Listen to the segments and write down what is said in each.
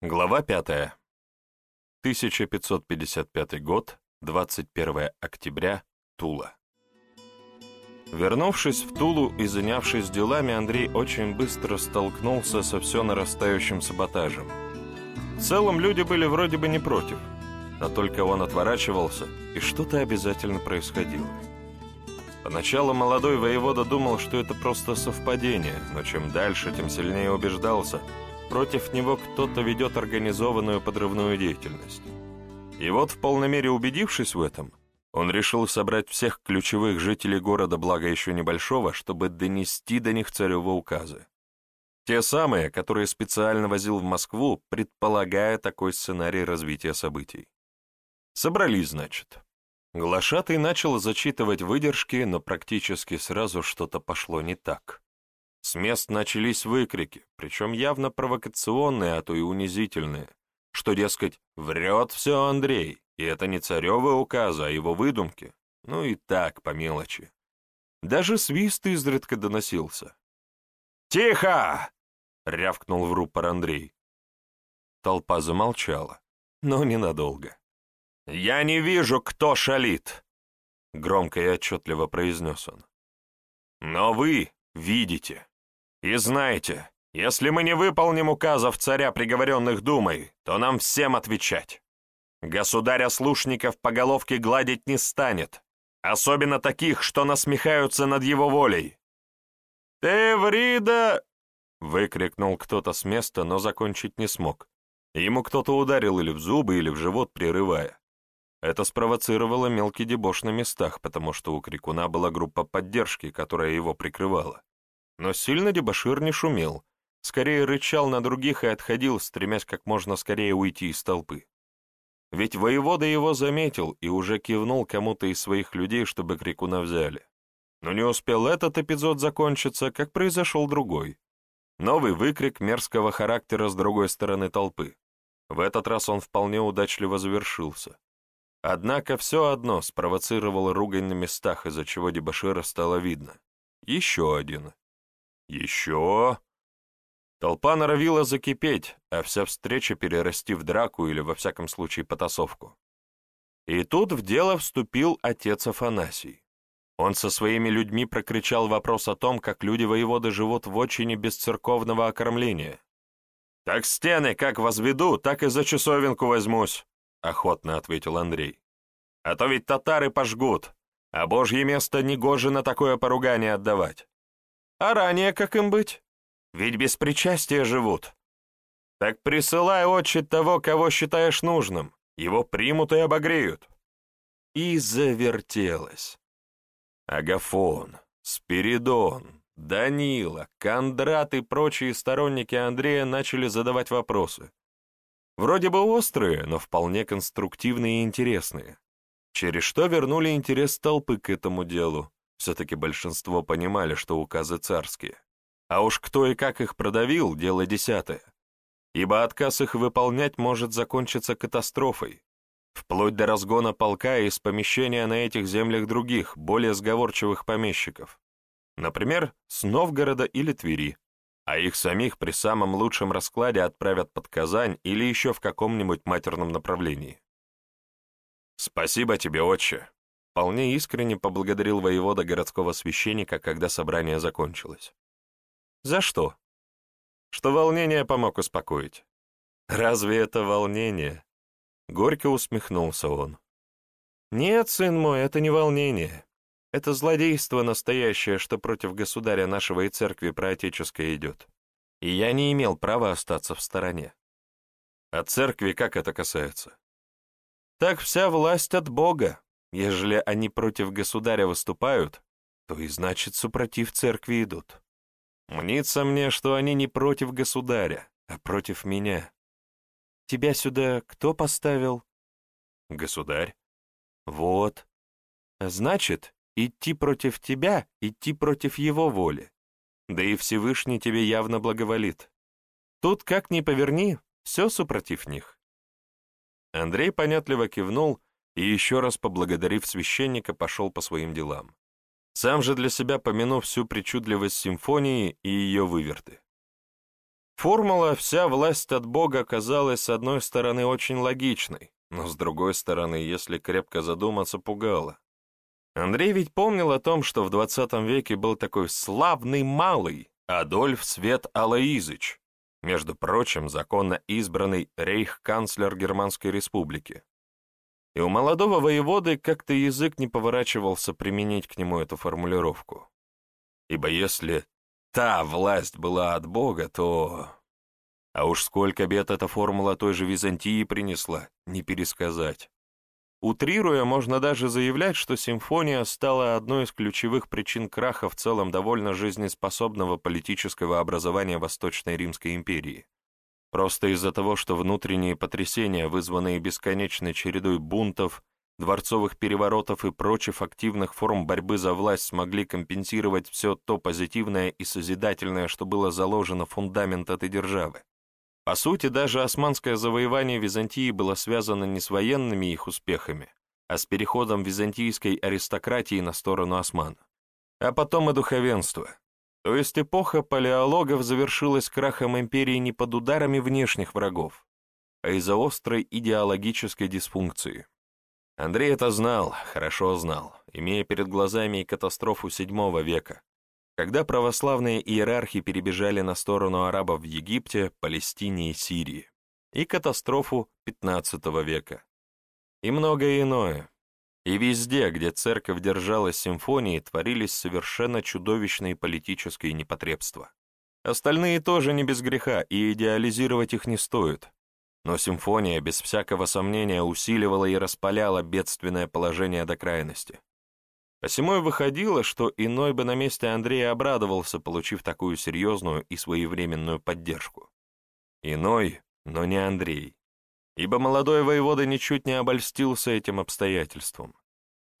Глава 5. 1555 год, 21 октября, Тула. Вернувшись в Тулу и занявшись делами, Андрей очень быстро столкнулся со все нарастающим саботажем. В целом люди были вроде бы не против, но только он отворачивался, и что-то обязательно происходило. Поначалу молодой воевода думал, что это просто совпадение, но чем дальше, тем сильнее убеждался – Против него кто-то ведет организованную подрывную деятельность. И вот, в полной мере убедившись в этом, он решил собрать всех ключевых жителей города, благо еще небольшого, чтобы донести до них царево указы. Те самые, которые специально возил в Москву, предполагая такой сценарий развития событий. Собрались, значит. Глашатый начал зачитывать выдержки, но практически сразу что-то пошло не так. С мест начались выкрики, причем явно провокационные, а то и унизительные, что, дескать, врет все Андрей, и это не царевы указы, а его выдумки. Ну и так, по мелочи. Даже свист изредка доносился. «Тихо!» — рявкнул в рупор Андрей. Толпа замолчала, но ненадолго. «Я не вижу, кто шалит!» — громко и отчетливо произнес он. «Но вы видите. И знайте, если мы не выполним указов царя, приговоренных Думой, то нам всем отвечать. Государя-слушников по головке гладить не станет, особенно таких, что насмехаются над его волей. «Ты, Врида!» — выкрикнул кто-то с места, но закончить не смог. Ему кто-то ударил или в зубы, или в живот, прерывая. Это спровоцировало мелкий дебош на местах, потому что у Крикуна была группа поддержки, которая его прикрывала. Но сильно дебошир не шумел, скорее рычал на других и отходил, стремясь как можно скорее уйти из толпы. Ведь воевода его заметил и уже кивнул кому-то из своих людей, чтобы крикуна взяли. Но не успел этот эпизод закончиться, как произошел другой. Новый выкрик мерзкого характера с другой стороны толпы. В этот раз он вполне удачливо завершился. Однако все одно спровоцировало ругань на местах, из-за чего дебошира стало видно. Еще один. Еще. Толпа норовила закипеть, а вся встреча перерасти в драку или, во всяком случае, потасовку. И тут в дело вступил отец Афанасий. Он со своими людьми прокричал вопрос о том, как люди воеводы живут в очине без церковного окормления. «Так стены как возведу, так и за часовенку возьмусь», — охотно ответил Андрей. «А то ведь татары пожгут, а божье место негоже на такое поругание отдавать. А ранее как им быть? Ведь без причастия живут. Так присылай отче того, кого считаешь нужным. Его примут и обогреют. И завертелось. Агафон, Спиридон, Данила, Кондрат и прочие сторонники Андрея начали задавать вопросы. Вроде бы острые, но вполне конструктивные и интересные. Через что вернули интерес толпы к этому делу. Все-таки большинство понимали, что указы царские. А уж кто и как их продавил, дело десятое. Ибо отказ их выполнять может закончиться катастрофой, вплоть до разгона полка из помещения на этих землях других, более сговорчивых помещиков. Например, с Новгорода или Твери, а их самих при самом лучшем раскладе отправят под Казань или еще в каком-нибудь матерном направлении. «Спасибо тебе, отче», Вполне искренне поблагодарил воевода городского священника, когда собрание закончилось. «За что?» «Что волнение помог успокоить». «Разве это волнение?» Горько усмехнулся он. «Нет, сын мой, это не волнение. Это злодейство настоящее, что против государя нашего и церкви проотеческой идет. И я не имел права остаться в стороне. А церкви как это касается? Так вся власть от Бога, Ежели они против государя выступают, то и значит супротив церкви идут. Мнится мне, что они не против государя, а против меня. Тебя сюда кто поставил? Государь. Вот. Значит, идти против тебя, идти против его воли. Да и Всевышний тебе явно благоволит. Тут как ни поверни, все супротив них. Андрей понятливо кивнул, и еще раз поблагодарив священника, пошел по своим делам. Сам же для себя помянув всю причудливость симфонии и ее выверты. Формула «вся власть от Бога» казалась, с одной стороны, очень логичной, но с другой стороны, если крепко задуматься, пугала. Андрей ведь помнил о том, что в 20 веке был такой славный малый Адольф Свет Алаизыч, между прочим, законно избранный рейх-канцлер Германской Республики. И у молодого воеводы как-то язык не поворачивался применить к нему эту формулировку. Ибо если та власть была от Бога, то... А уж сколько бед эта формула той же Византии принесла, не пересказать. Утрируя, можно даже заявлять, что симфония стала одной из ключевых причин краха в целом довольно жизнеспособного политического образования Восточной Римской империи. Просто из-за того, что внутренние потрясения, вызванные бесконечной чередой бунтов, дворцовых переворотов и прочих активных форм борьбы за власть смогли компенсировать все то позитивное и созидательное, что было заложено в фундамент этой державы. По сути, даже османское завоевание Византии было связано не с военными их успехами, а с переходом византийской аристократии на сторону османа. А потом и духовенство. То есть эпоха палеологов завершилась крахом империи не под ударами внешних врагов, а из-за острой идеологической дисфункции. Андрей это знал, хорошо знал, имея перед глазами и катастрофу VII века, когда православные иерархи перебежали на сторону арабов в Египте, Палестине и Сирии, и катастрофу XV века, и многое иное. И везде, где церковь держалась симфонии, творились совершенно чудовищные политические непотребства. Остальные тоже не без греха, и идеализировать их не стоит. Но симфония, без всякого сомнения, усиливала и распаляла бедственное положение до крайности. Посему и выходило, что иной бы на месте Андрея обрадовался, получив такую серьезную и своевременную поддержку. Иной, но не Андрей. Ибо молодой воевода ничуть не обольстился этим обстоятельством.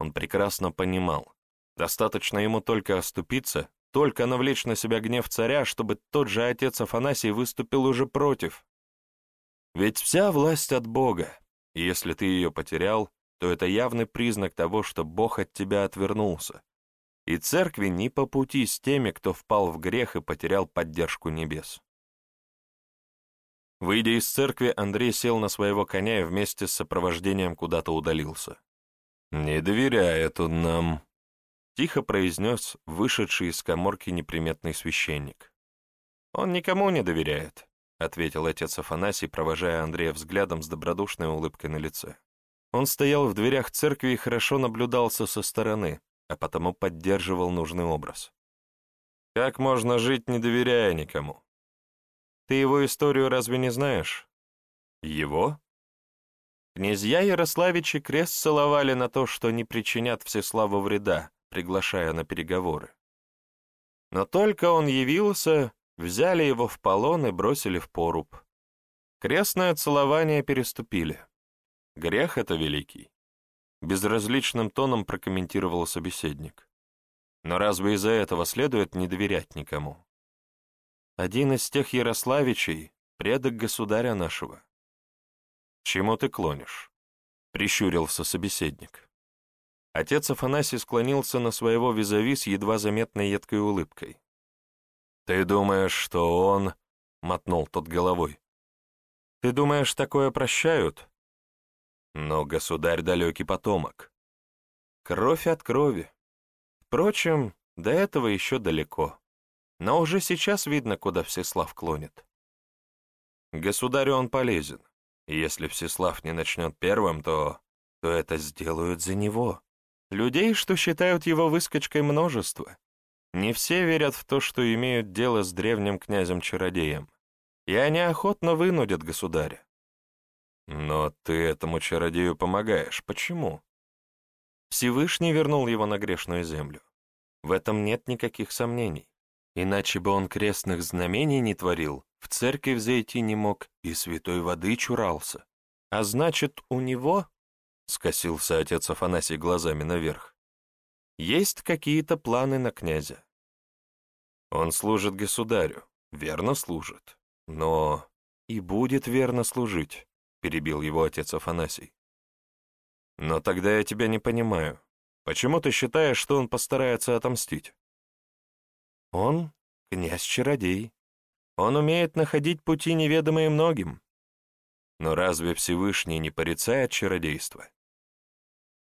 Он прекрасно понимал, достаточно ему только оступиться, только навлечь на себя гнев царя, чтобы тот же отец Афанасий выступил уже против. Ведь вся власть от Бога, и если ты ее потерял, то это явный признак того, что Бог от тебя отвернулся, и церкви не по пути с теми, кто впал в грех и потерял поддержку небес. Выйдя из церкви, Андрей сел на своего коня и вместе с сопровождением куда-то удалился. «Не доверяет он нам», — тихо произнес вышедший из коморки неприметный священник. «Он никому не доверяет», — ответил отец Афанасий, провожая Андрея взглядом с добродушной улыбкой на лице. Он стоял в дверях церкви и хорошо наблюдался со стороны, а потому поддерживал нужный образ. Как можно жить, не доверяя никому? Ты его историю разве не знаешь? Его? Князья Ярославичи крест целовали на то, что не причинят Всеславу вреда, приглашая на переговоры. Но только он явился, взяли его в полон и бросили в поруб. Крестное целование переступили. Грех это великий. Безразличным тоном прокомментировал собеседник. Но разве из-за этого следует не доверять никому? Один из тех Ярославичей — предок государя нашего. Чему ты клонишь? Прищурился собеседник. Отец Афанасий склонился на своего визави с едва заметной едкой улыбкой. «Ты думаешь, что он...» — мотнул тот головой. «Ты думаешь, такое прощают?» Но государь далекий потомок. Кровь от крови. Впрочем, до этого еще далеко. Но уже сейчас видно, куда Всеслав клонит. Государю он полезен. И если Всеслав не начнет первым, то... то это сделают за него. Людей, что считают его выскочкой множество. Не все верят в то, что имеют дело с древним князем-чародеем. И они охотно вынудят государя. Но ты этому чародею помогаешь. Почему? Всевышний вернул его на грешную землю. В этом нет никаких сомнений. Иначе бы он крестных знамений не творил, в церковь зайти не мог и святой воды чурался. А значит, у него, — скосился отец Афанасий глазами наверх, — есть какие-то планы на князя. Он служит государю, верно служит, но и будет верно служить. — перебил его отец Афанасий. «Но тогда я тебя не понимаю. Почему ты считаешь, что он постарается отомстить?» «Он — князь-чародей. Он умеет находить пути, неведомые многим. Но разве Всевышний не порицает чародейство?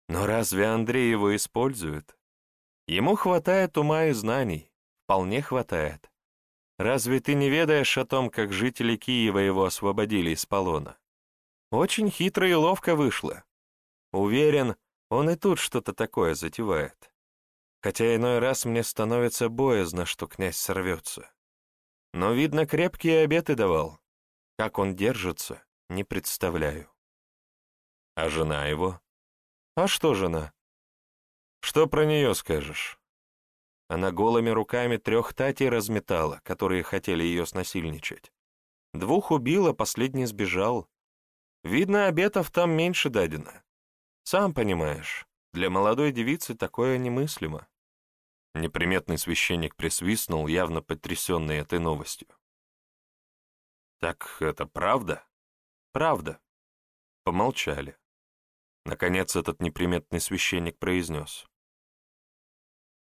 Но разве Андрей его использует? Ему хватает ума и знаний, вполне хватает. Разве ты не ведаешь о том, как жители Киева его освободили из полона? Очень хитро и ловко вышло. Уверен, он и тут что-то такое затевает. Хотя иной раз мне становится боязно, что князь сорвется. Но, видно, крепкие обеты давал. Как он держится, не представляю. А жена его? А что жена? Что про нее скажешь? Она голыми руками трех татей разметала, которые хотели ее снасильничать. Двух убила, последний сбежал. Видно, обетов там меньше дадено. Сам понимаешь, для молодой девицы такое немыслимо. Неприметный священник присвистнул, явно потрясенный этой новостью. «Так это правда?» «Правда». Помолчали. Наконец этот неприметный священник произнес.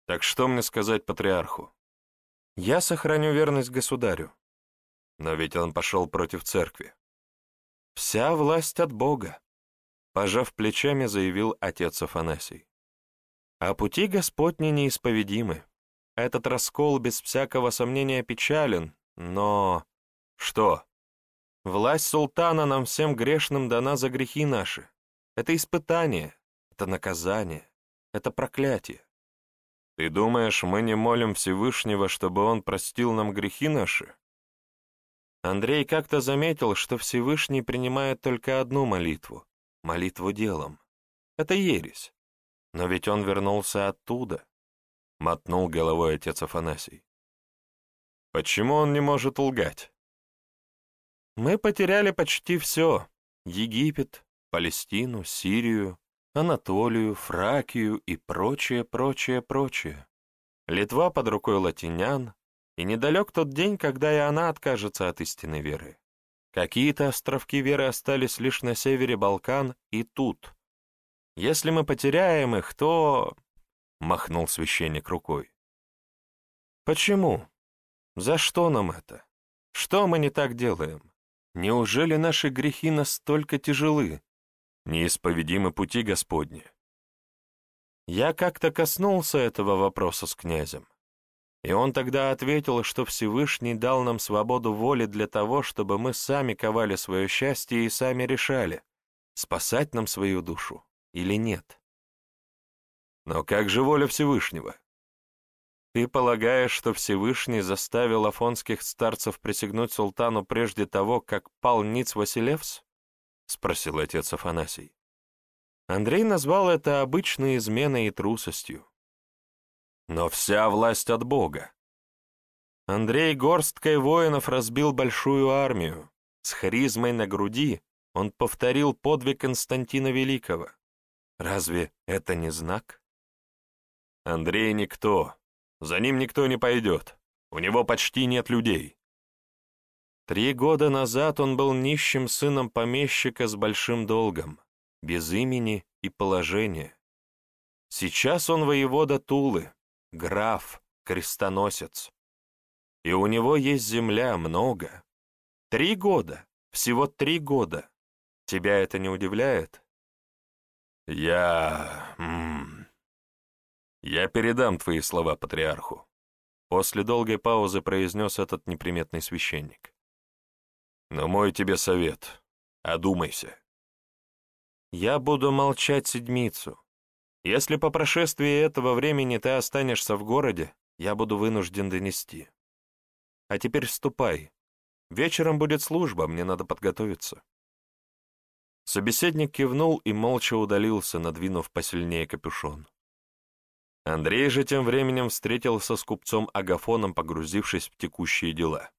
«Так что мне сказать патриарху?» «Я сохраню верность государю». Но ведь он пошел против церкви. «Вся власть от Бога», — пожав плечами, заявил отец Афанасий. «А пути Господни неисповедимы. Этот раскол без всякого сомнения печален, но...» «Что?» «Власть султана нам всем грешным дана за грехи наши. Это испытание, это наказание, это проклятие. Ты думаешь, мы не молим Всевышнего, чтобы Он простил нам грехи наши? Андрей как-то заметил, что Всевышний принимает только одну молитву — молитву делом. Это ересь. Но ведь он вернулся оттуда, — мотнул головой отец Афанасий. Почему он не может лгать? Мы потеряли почти все — Египет, Палестину, Сирию, Анатолию, Фракию и прочее, прочее, прочее. Литва под рукой латинян, и недалек тот день, когда и она откажется от истинной веры. Какие-то островки веры остались лишь на севере Балкан и тут. Если мы потеряем их, то...» — махнул священник рукой. «Почему? За что нам это? Что мы не так делаем? Неужели наши грехи настолько тяжелы?» неисповедимы пути Господни. Я как-то коснулся этого вопроса с князем, и он тогда ответил, что Всевышний дал нам свободу воли для того, чтобы мы сами ковали свое счастье и сами решали, спасать нам свою душу или нет. Но как же воля Всевышнего? Ты полагаешь, что Всевышний заставил афонских старцев присягнуть султану прежде того, как пал Ниц Василевс? — спросил отец Афанасий. Андрей назвал это обычной изменой и трусостью. Но вся власть от Бога. Андрей горсткой воинов разбил большую армию. С харизмой на груди он повторил подвиг Константина Великого. Разве это не знак? Андрей никто. За ним никто не пойдет. У него почти нет людей. Три года назад он был нищим сыном помещика с большим долгом, без имени и положения. Сейчас он воевода Тулы, граф, крестоносец. И у него есть земля много. Три года, всего три года. Тебя это не удивляет? Я... М -м, я передам твои слова патриарху. После долгой паузы произнес этот неприметный священник. Но мой тебе совет — одумайся. Я буду молчать седмицу. Если по прошествии этого времени ты останешься в городе, я буду вынужден донести. А теперь ступай. Вечером будет служба, мне надо подготовиться. Собеседник кивнул и молча удалился, надвинув посильнее капюшон. Андрей же тем временем встретился с купцом Агафоном, погрузившись в текущие дела.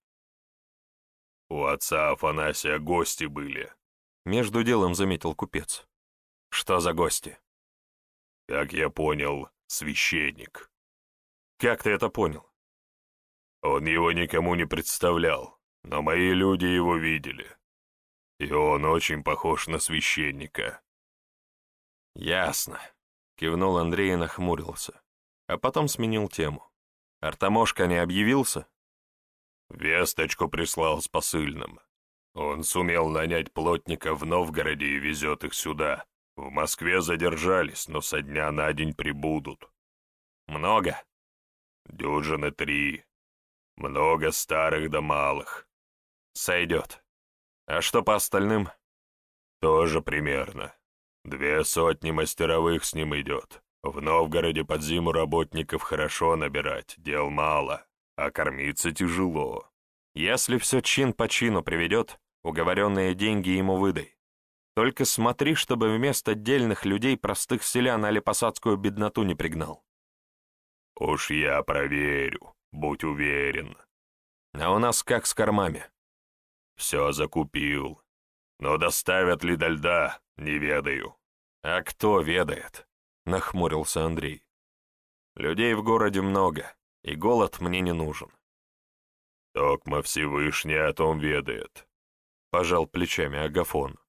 «У отца Афанасия гости были», — между делом заметил купец. «Что за гости?» «Как я понял, священник». «Как ты это понял?» «Он его никому не представлял, но мои люди его видели. И он очень похож на священника». «Ясно», — кивнул Андрей и нахмурился, а потом сменил тему. «Артамошка не объявился?» Весточку прислал с посыльным. Он сумел нанять плотника в Новгороде и везет их сюда. В Москве задержались, но со дня на день прибудут. Много? Дюжины три. Много старых да малых. Сойдет. А что по остальным? Тоже примерно. Две сотни мастеровых с ним идет. В Новгороде под зиму работников хорошо набирать, дел мало, а кормиться тяжело. Если все чин по чину приведет, уговоренные деньги ему выдай. Только смотри, чтобы вместо отдельных людей простых селян али посадскую бедноту не пригнал. Уж я проверю, будь уверен. А у нас как с кормами? Все закупил. Но доставят ли до льда, не ведаю. А кто ведает? Нахмурился Андрей. Людей в городе много, и голод мне не нужен. Токма Всевышний о том ведает. Пожал плечами Агафон.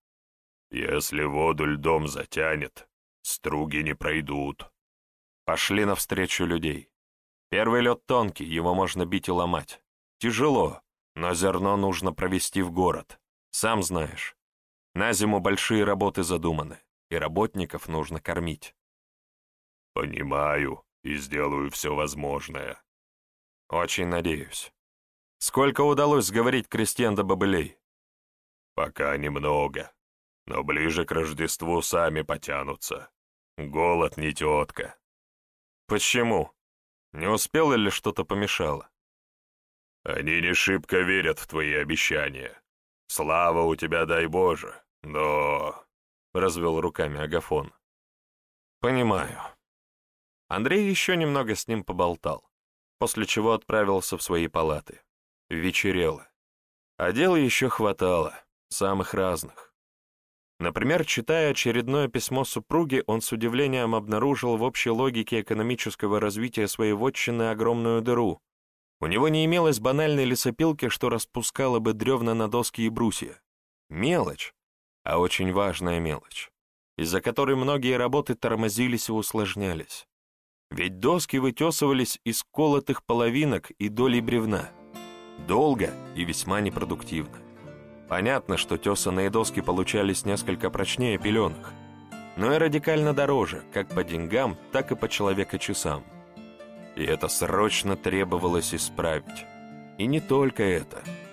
Если воду льдом затянет, струги не пройдут. Пошли навстречу людей. Первый лед тонкий, его можно бить и ломать. Тяжело, но зерно нужно провести в город. Сам знаешь. На зиму большие работы задуманы, и работников нужно кормить. Понимаю и сделаю все возможное. Очень надеюсь. Сколько удалось сговорить крестьян до бобылей? Пока немного, но ближе к Рождеству сами потянутся. Голод не тетка. Почему? Не успел или что-то помешало? Они не шибко верят в твои обещания. Слава у тебя, дай Боже, но...» — развел руками Агафон. «Понимаю». Андрей еще немного с ним поболтал, после чего отправился в свои палаты. Вечерело. А дел еще хватало, самых разных. Например, читая очередное письмо супруги, он с удивлением обнаружил в общей логике экономического развития своей вотчины огромную дыру. У него не имелось банальной лесопилки, что распускала бы древна на доски и брусья. Мелочь, а очень важная мелочь, из-за которой многие работы тормозились и усложнялись. Ведь доски вытесывались из колотых половинок и долей бревна. Долго и весьма непродуктивно. Понятно, что тесанные доски получались несколько прочнее пеленых, но и радикально дороже, как по деньгам, так и по человека-часам. И это срочно требовалось исправить. И не только это –